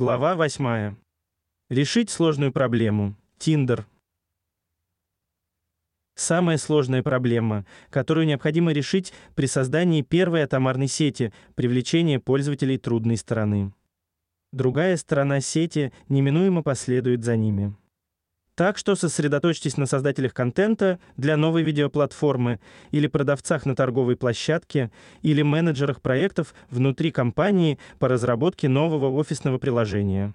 Глава 8. Решить сложную проблему. Тиндер. Самая сложная проблема, которую необходимо решить при создании первой атомарной сети привлечение пользователей трудной стороны. Другая сторона сети неминуемо последует за ними. Так что сосредоточьтесь на создателях контента для новой видеоплатформы или продавцах на торговой площадке или менеджерах проектов внутри компании по разработке нового офисного приложения.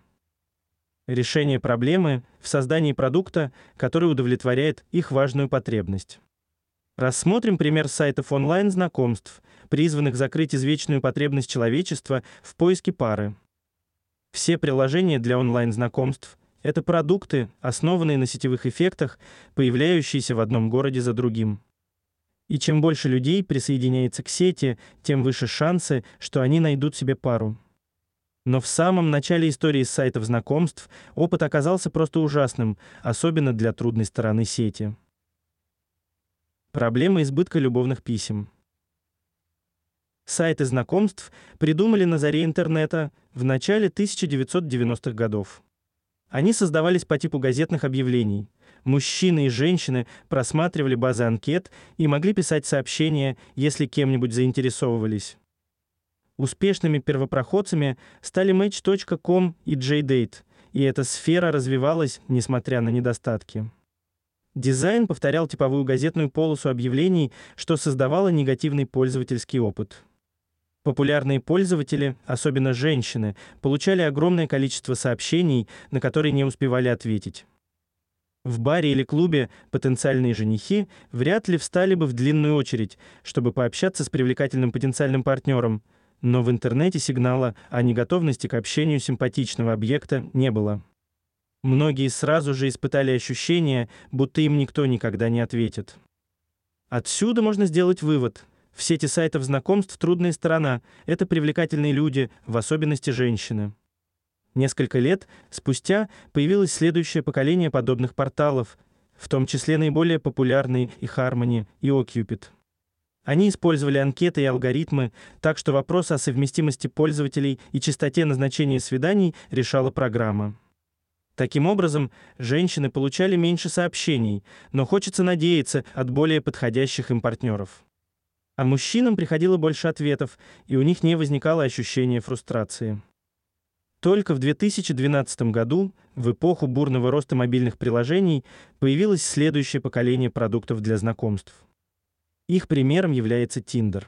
Решение проблемы в создании продукта, который удовлетворяет их важную потребность. Рассмотрим пример сайтов онлайн-знакомств, призванных закрыть извечную потребность человечества в поиске пары. Все приложения для онлайн-знакомств это продукты, основанные на сетевых эффектах, появляющиеся в одном городе за другим. И чем больше людей присоединяется к сети, тем выше шансы, что они найдут себе пару. Но в самом начале истории сайтов знакомств опыт оказался просто ужасным, особенно для трудной стороны сети. Проблема избытка любовных писем. Сайты знакомств придумали на заре интернета в начале 1990-х годов. Они создавались по типу газетных объявлений. Мужчины и женщины просматривали базы анкет и могли писать сообщения, если кем-нибудь заинтересовывались. Успешными первопроходцами стали Match.com и JDate, и эта сфера развивалась, несмотря на недостатки. Дизайн повторял типовую газетную полосу объявлений, что создавало негативный пользовательский опыт. Популярные пользователи, особенно женщины, получали огромное количество сообщений, на которые не успевали ответить. В баре или клубе потенциальные женихи вряд ли встали бы в длинную очередь, чтобы пообщаться с привлекательным потенциальным партнером, но в интернете сигнала о неготовности к общению симпатичного объекта не было. Многие сразу же испытали ощущение, будто им никто никогда не ответит. Отсюда можно сделать вывод: в сети сайтов знакомств трудная сторона это привлекательные люди, в особенности женщины. Несколько лет спустя появилось следующее поколение подобных порталов, в том числе наиболее популярные и Harmony, и Ocupid. Они использовали анкеты и алгоритмы, так что вопрос о совместимости пользователей и частоте назначения свиданий решала программа. Таким образом, женщины получали меньше сообщений, но хочется надеяться от более подходящих им партнеров. А мужчинам приходило больше ответов, и у них не возникало ощущения фрустрации. Только в 2012 году, в эпоху бурного роста мобильных приложений, появилось следующее поколение продуктов для знакомств. Их примером является Tinder.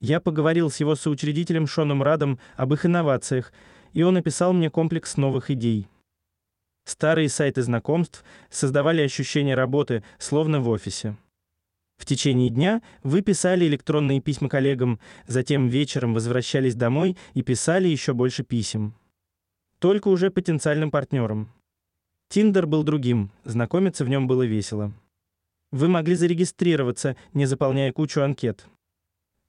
Я поговорил с его соучредителем Шоном Радом об их инновациях, и он описал мне комплекс новых идей. Старые сайты знакомств создавали ощущение работы, словно в офисе. В течение дня вы писали электронные письма коллегам, затем вечером возвращались домой и писали еще больше писем. Только уже потенциальным партнерам. Тиндер был другим, знакомиться в нем было весело. Вы могли зарегистрироваться, не заполняя кучу анкет.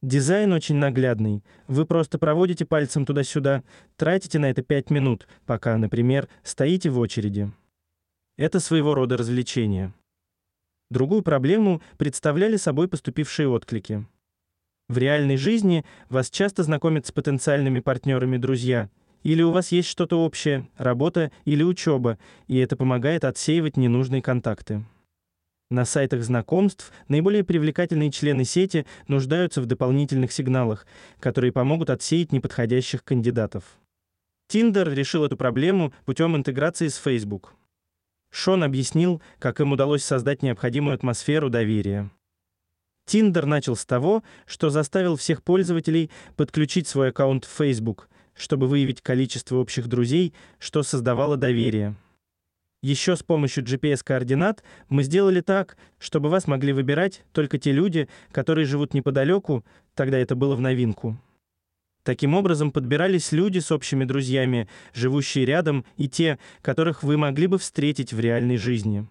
Дизайн очень наглядный. Вы просто проводите пальцем туда-сюда, тратите на это 5 минут, пока, например, стоите в очереди. Это своего рода развлечение. Другую проблему представляли собой поступившие отклики. В реальной жизни вас часто знакомят с потенциальными партнерами друзья, или у вас есть что-то общее, работа или учеба, и это помогает отсеивать ненужные контакты. На сайтах знакомств наиболее привлекательные члены сети нуждаются в дополнительных сигналах, которые помогут отсеять неподходящих кандидатов. Tinder решил эту проблему путем интеграции с Facebook. Шон объяснил, как им удалось создать необходимую атмосферу доверия. Tinder начал с того, что заставил всех пользователей подключить свой аккаунт в Facebook, чтобы выявить количество общих друзей, что создавало доверие. Еще с помощью GPS-координат мы сделали так, чтобы вас могли выбирать только те люди, которые живут неподалеку, тогда это было в новинку. Таким образом подбирались люди с общими друзьями, живущие рядом, и те, которых вы могли бы встретить в реальной жизни.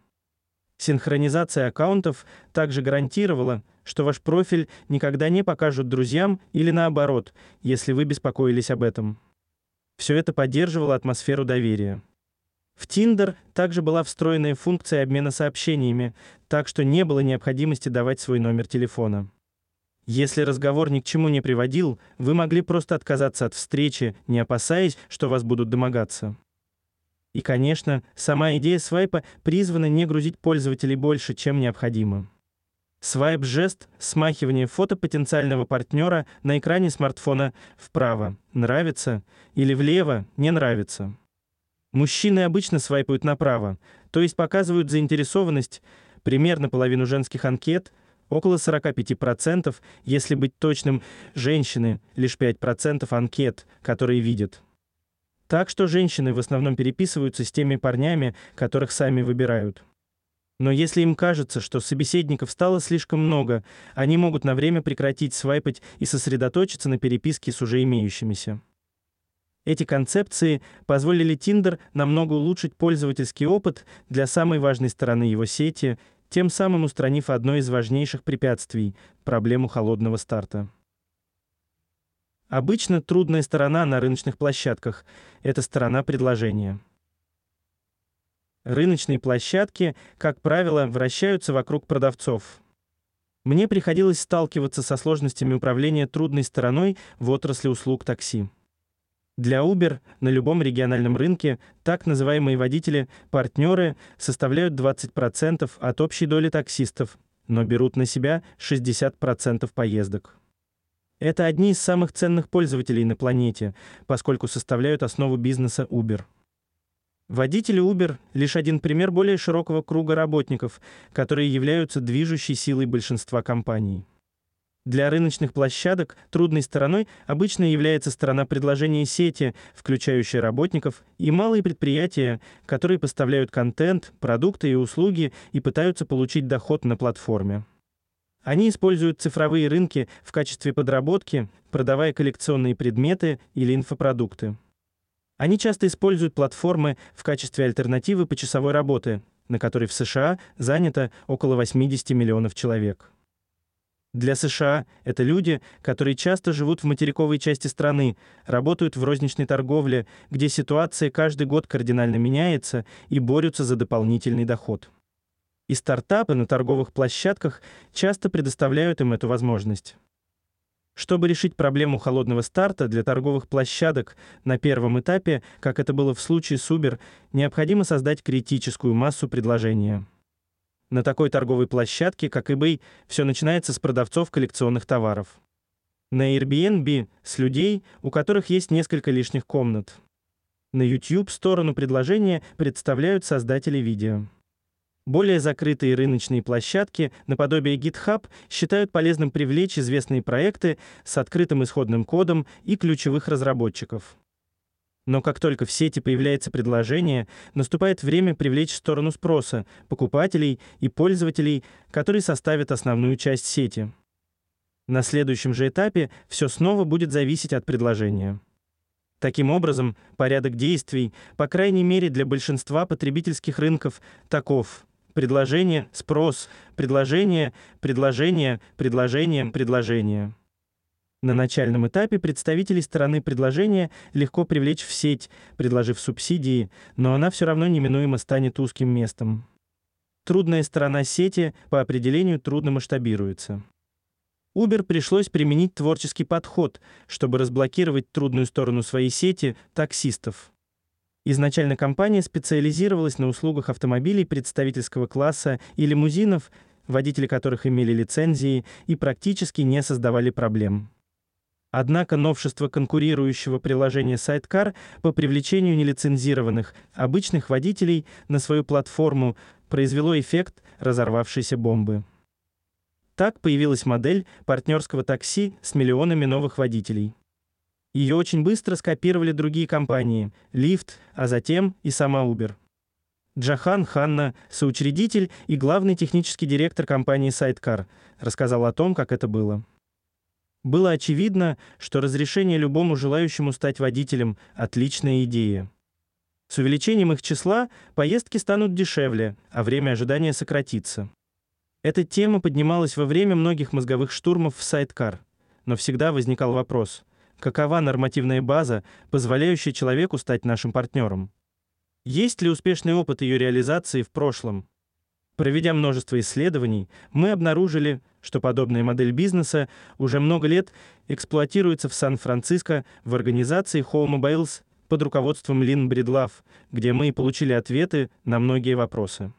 Синхронизация аккаунтов также гарантировала, что ваш профиль никогда не покажут друзьям или наоборот, если вы беспокоились об этом. Все это поддерживало атмосферу доверия. В Tinder также была встроенная функция обмена сообщениями, так что не было необходимости давать свой номер телефона. Если разговор ни к чему не приводил, вы могли просто отказаться от встречи, не опасаясь, что вас будут домогаться. И, конечно, сама идея свайпа призвана не грузить пользователей больше, чем необходимо. Свайп-жест – смахивание фото потенциального партнера на экране смартфона вправо – нравится, или влево – не нравится. Мужчины обычно свайпают направо, то есть показывают заинтересованность, примерно половину женских анкет, около 45%, если быть точным, женщины – лишь 5% анкет, которые видят. Так что женщины в основном переписываются с теми парнями, которых сами выбирают. Но если им кажется, что собеседников стало слишком много, они могут на время прекратить свайпать и сосредоточиться на переписке с уже имеющимися. Эти концепции позволили Tinder намного улучшить пользовательский опыт для самой важной стороны его сети, тем самым устранив одно из важнейших препятствий проблему холодного старта. Обычно трудная сторона на рыночных площадках это сторона предложения. Рыночные площадки, как правило, вращаются вокруг продавцов. Мне приходилось сталкиваться со сложностями управления трудной стороной в отрасли услуг такси. Для Uber на любом региональном рынке так называемые водители-партнеры составляют 20% от общей доли таксистов, но берут на себя 60% поездок. Это одни из самых ценных пользователей на планете, поскольку составляют основу бизнеса Uber. Водители Uber — лишь один пример более широкого круга работников, которые являются движущей силой большинства компаний. Для рыночных площадок трудной стороной обычно является сторона предложения сети, включающая работников, и малые предприятия, которые поставляют контент, продукты и услуги и пытаются получить доход на платформе. Они используют цифровые рынки в качестве подработки, продавая коллекционные предметы или инфопродукты. Они часто используют платформы в качестве альтернативы почасовой работы, на которой в США занято около 80 миллионов человек. Для США это люди, которые часто живут в материковой части страны, работают в розничной торговле, где ситуация каждый год кардинально меняется и борются за дополнительный доход и стартапы на торговых площадках часто предоставляют им эту возможность. Чтобы решить проблему холодного старта для торговых площадок на первом этапе, как это было в случае с Uber, необходимо создать критическую массу предложения. На такой торговой площадке, как eBay, все начинается с продавцов коллекционных товаров. На Airbnb с людей, у которых есть несколько лишних комнат. На YouTube сторону предложения представляют создатели видео. Более закрытые рыночные площадки, наподобие GitHub, считают полезным привлечь известные проекты с открытым исходным кодом и ключевых разработчиков. Но как только в сети появляется предложение, наступает время привлечь сторону спроса покупателей и пользователей, которые составят основную часть сети. На следующем же этапе все снова будет зависеть от предложения. Таким образом, порядок действий, по крайней мере для большинства потребительских рынков, таков: предложение, спрос, предложение, предложение, предложение, предложение. На начальном этапе представителей стороны предложения легко привлечь в сеть, предложив субсидии, но она все равно неминуемо станет узким местом. Трудная сторона сети по определению трудно масштабируется. Uber пришлось применить творческий подход, чтобы разблокировать трудную сторону своей сети таксистов. Изначально компания специализировалась на услугах автомобилей представительского класса и лимузинов, водители которых имели лицензии и практически не создавали проблем. Однако новшество конкурирующего приложения Sidecar по привлечению нелицензированных обычных водителей на свою платформу произвело эффект разорвавшейся бомбы. Так появилась модель партнерского такси с миллионами новых водителей. Ее очень быстро скопировали другие компании, Lyft, а затем и сама Uber. Джахан Ханна, соучредитель и главный технический директор компании Sidecar, рассказал о том, как это было. Было очевидно, что разрешение любому желающему стать водителем отличная идея. С увеличением их числа поездки станут дешевле, а время ожидания сократится. Эта тема поднималась во время многих мозговых штурмов в Sidecar, но всегда возникал вопрос: Какова нормативная база, позволяющая человеку стать нашим партнером? Есть ли успешный опыт ее реализации в прошлом? Проведя множество исследований, мы обнаружили, что подобная модель бизнеса уже много лет эксплуатируется в Сан-Франциско в организации Home Mobiles под руководством Лин Бридлав, где мы получили ответы на многие вопросы.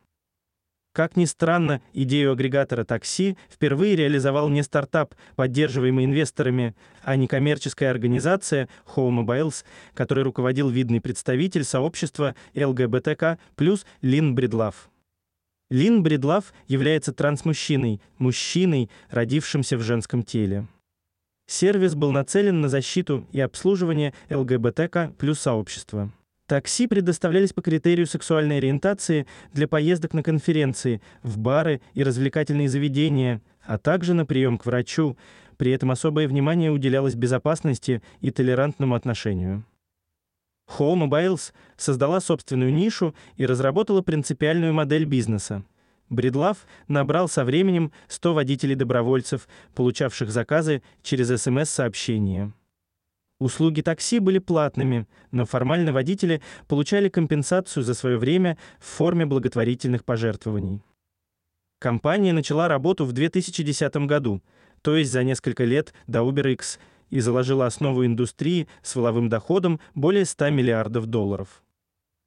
Как ни странно, идею агрегатора такси впервые реализовал не стартап, поддерживаемый инвесторами, а некоммерческая организация Home Mobiles, которой руководил видный представитель сообщества ЛГБТК плюс Лин Бридлав. Лин Бридлав является трансмужчиной, мужчиной, родившимся в женском теле. Сервис был нацелен на защиту и обслуживание ЛГБТК плюс сообщества. Такси предоставлялись по критерию сексуальной ориентации для поездок на конференции, в бары и развлекательные заведения, а также на прием к врачу. При этом особое внимание уделялось безопасности и толерантному отношению. Home Mobiles создала собственную нишу и разработала принципиальную модель бизнеса. Бредлав набрал со временем 100 водителей-добровольцев, получавших заказы через СМС-сообщения. Услуги такси были платными, но формально водители получали компенсацию за свое время в форме благотворительных пожертвований. Компания начала работу в 2010 году, то есть за несколько лет до UberX, и заложила основу индустрии с воловым доходом более 100 миллиардов долларов.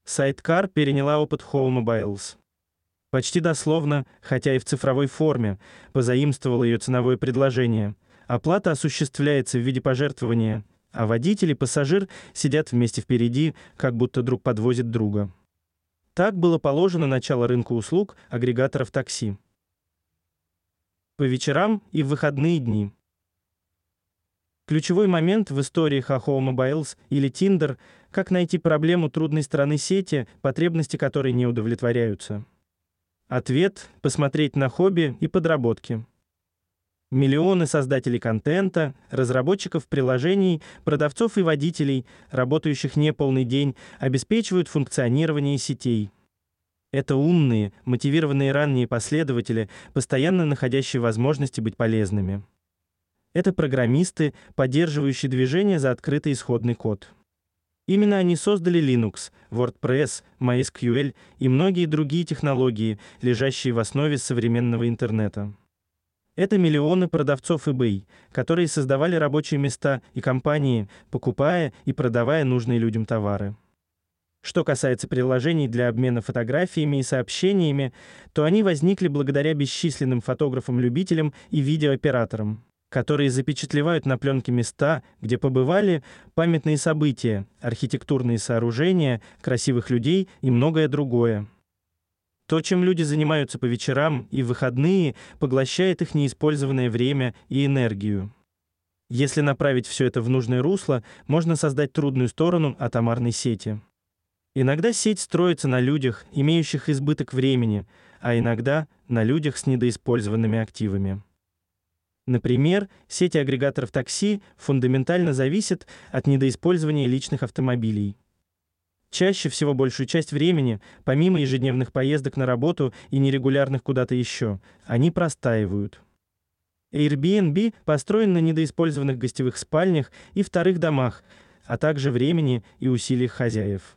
Sidecar переняла опыт Home Mobiles. Почти дословно, хотя и в цифровой форме, позаимствовала ее ценовое предложение. Оплата осуществляется в виде пожертвования – а водитель и пассажир сидят вместе впереди, как будто друг подвозит друга. Так было положено начало рынка услуг агрегаторов такси. По вечерам и в выходные дни. Ключевой момент в истории Haho Mobiles или Tinder – как найти проблему трудной стороны сети, потребности которой не удовлетворяются. Ответ – посмотреть на хобби и подработки. Миллионы создателей контента, разработчиков приложений, продавцов и водителей, работающих не полный день, обеспечивают функционирование сетей. Это умные, мотивированные ранние последователи, постоянно находящие возможности быть полезными. Это программисты, поддерживающие движение за открытый исходный код. Именно они создали Linux, WordPress, MySQL и многие другие технологии, лежащие в основе современного интернета. Это миллионы продавцов eBay, которые создавали рабочие места и компании, покупая и продавая нужные людям товары. Что касается приложений для обмена фотографиями и сообщениями, то они возникли благодаря бесчисленным фотографам-любителям и видеооператорам, которые запечатлевают на пленке места, где побывали, памятные события, архитектурные сооружения, красивых людей и многое другое. То, чем люди занимаются по вечерам и в выходные, поглощает их неиспользованное время и энергию. Если направить все это в нужное русло, можно создать трудную сторону атомарной сети. Иногда сеть строится на людях, имеющих избыток времени, а иногда на людях с недоиспользованными активами. Например, сети агрегаторов такси фундаментально зависят от недоиспользования личных автомобилей. Чаще всего большую часть времени, помимо ежедневных поездок на работу и нерегулярных куда-то еще, они простаивают. Airbnb построен на недоиспользованных гостевых спальнях и вторых домах, а также времени и усилиях хозяев.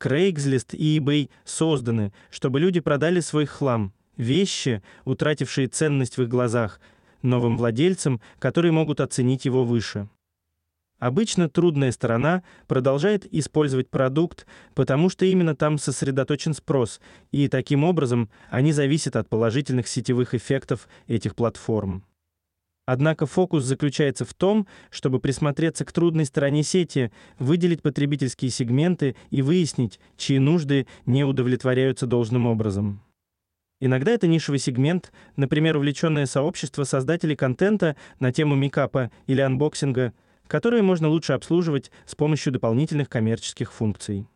Craigslist и eBay созданы, чтобы люди продали свой хлам, вещи, утратившие ценность в их глазах, новым владельцам, которые могут оценить его выше. Обычно трудная сторона продолжает использовать продукт, потому что именно там сосредоточен спрос, и таким образом они зависят от положительных сетевых эффектов этих платформ. Однако фокус заключается в том, чтобы присмотреться к трудной стороне сети, выделить потребительские сегменты и выяснить, чьи нужды не удовлетворяются должным образом. Иногда это нишевый сегмент, например, увлеченное сообщество создателей контента на тему микапа или анбоксинга – которые можно лучше обслуживать с помощью дополнительных коммерческих функций.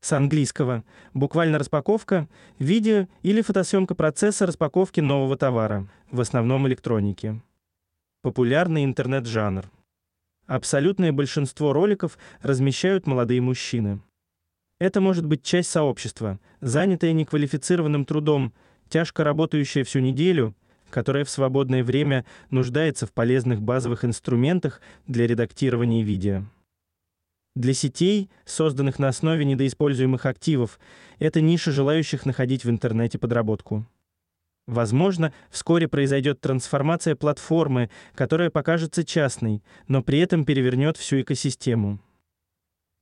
С английского буквально распаковка, видео или фотосъемка процесса распаковки нового товара, в основном электроники. Популярный интернет-жанр. Абсолютное большинство роликов размещают молодые мужчины. Это может быть часть сообщества, занятая неквалифицированным трудом, тяжко работающая всю неделю – которая в свободное время нуждается в полезных базовых инструментах для редактирования видео. Для сетей, созданных на основе недоиспользуемых активов, это ниша желающих находить в интернете подработку. Возможно, вскоре произойдет трансформация платформы, которая покажется частной, но при этом перевернет всю экосистему.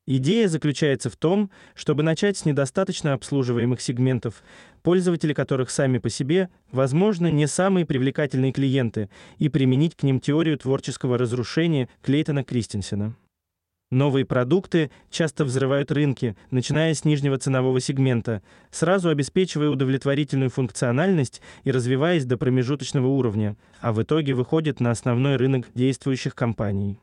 Идея заключается в том, чтобы начать с недостаточно обслуживаемых сегментов, пользователи которых сами по себе, возможно, не самые привлекательные клиенты, и применить к ним теорию творческого разрушения Клейтона Кристенсена. Новые продукты часто взрывают рынки, начиная с нижнего ценового сегмента, сразу обеспечивая удовлетворительную функциональность и развиваясь до промежуточного уровня, а в итоге выходят на основной рынок действующих компаний.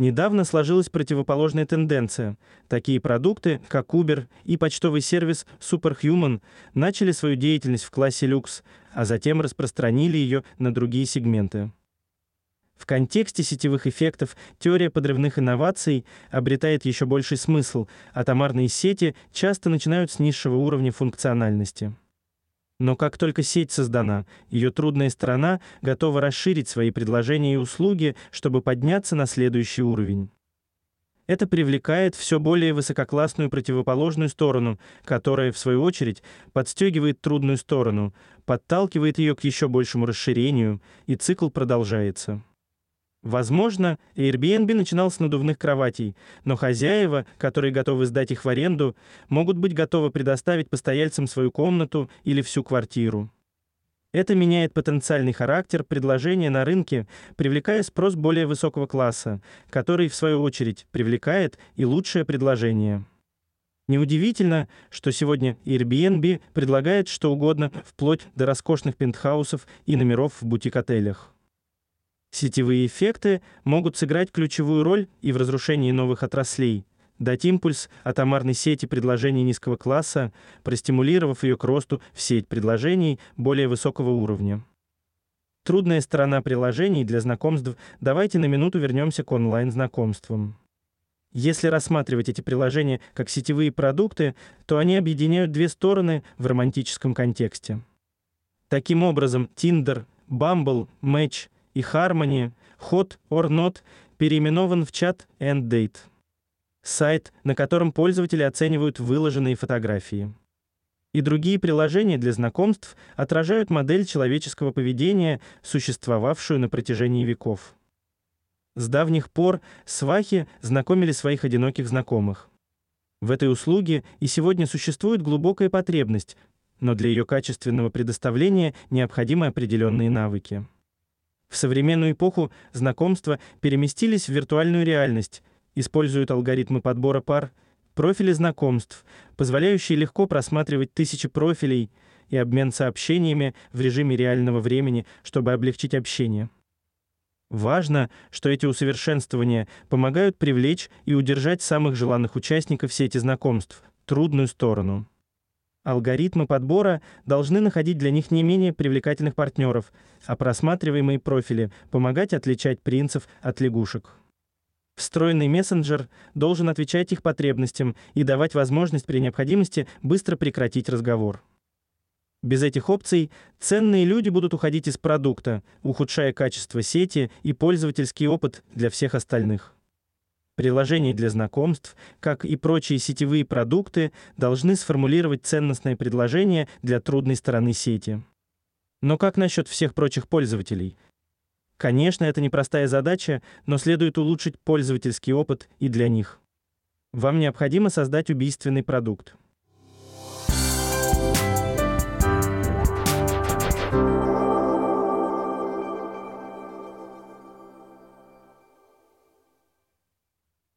Недавно сложилась противоположная тенденция. Такие продукты, как Uber и почтовый сервис Superhuman, начали свою деятельность в классе люкс, а затем распространили ее на другие сегменты. В контексте сетевых эффектов теория подрывных инноваций обретает еще больший смысл, а товарные сети часто начинают с низшего уровня функциональности. Но как только сеть создана, ее трудная сторона готова расширить свои предложения и услуги, чтобы подняться на следующий уровень. Это привлекает все более высококлассную противоположную сторону, которая, в свою очередь, подстегивает трудную сторону, подталкивает ее к еще большему расширению, и цикл продолжается. Возможно, Airbnb начинал с надувных кроватей, но хозяева, которые готовы сдать их в аренду, могут быть готовы предоставить постояльцам свою комнату или всю квартиру. Это меняет потенциальный характер предложения на рынке, привлекая спрос более высокого класса, который в свою очередь привлекает и лучшее предложение. Неудивительно, что сегодня Airbnb предлагает что угодно, вплоть до роскошных пентхаусов и номеров в бутик-отелях. Сетевые эффекты могут сыграть ключевую роль и в разрушении новых отраслей, дать импульс атомарной сети предложений низкого класса, простимулировав ее к росту в сеть предложений более высокого уровня. Трудная сторона приложений для знакомств. Давайте на минуту вернемся к онлайн-знакомствам. Если рассматривать эти приложения как сетевые продукты, то они объединяют две стороны в романтическом контексте. Таким образом, Tinder, Bumble, Match – и Harmony, Hot or Not переименован в чат End Date. Сайт, на котором пользователи оценивают выложенные фотографии. И другие приложения для знакомств отражают модель человеческого поведения, существовавшую на протяжении веков. С давних пор свахи знакомили своих одиноких знакомых. В этой услуге и сегодня существует глубокая потребность, но для ее качественного предоставления необходимы определенные навыки. В современную эпоху знакомства переместились в виртуальную реальность, используют алгоритмы подбора пар, профили знакомств, позволяющие легко просматривать тысячи профилей и обмен сообщениями в режиме реального времени, чтобы облегчить общение. Важно, что эти усовершенствования помогают привлечь и удержать самых желанных участников сети знакомств, трудную сторону. Алгоритмы подбора должны находить для них не менее привлекательных партнеров, а просматриваемые профили помогать отличать принцев от лягушек. Встроенный мессенджер должен отвечать их потребностям и давать возможность при необходимости быстро прекратить разговор. Без этих опций ценные люди будут уходить из продукта, ухудшая качество сети и пользовательский опыт для всех остальных. Приложения для знакомств, как и прочие сетевые продукты, должны сформулировать ценностное предложение для трудной стороны сети. Но как насчет всех прочих пользователей? Конечно, это непростая задача, но следует улучшить пользовательский опыт и для них. Вам необходимо создать убийственный продукт. thank you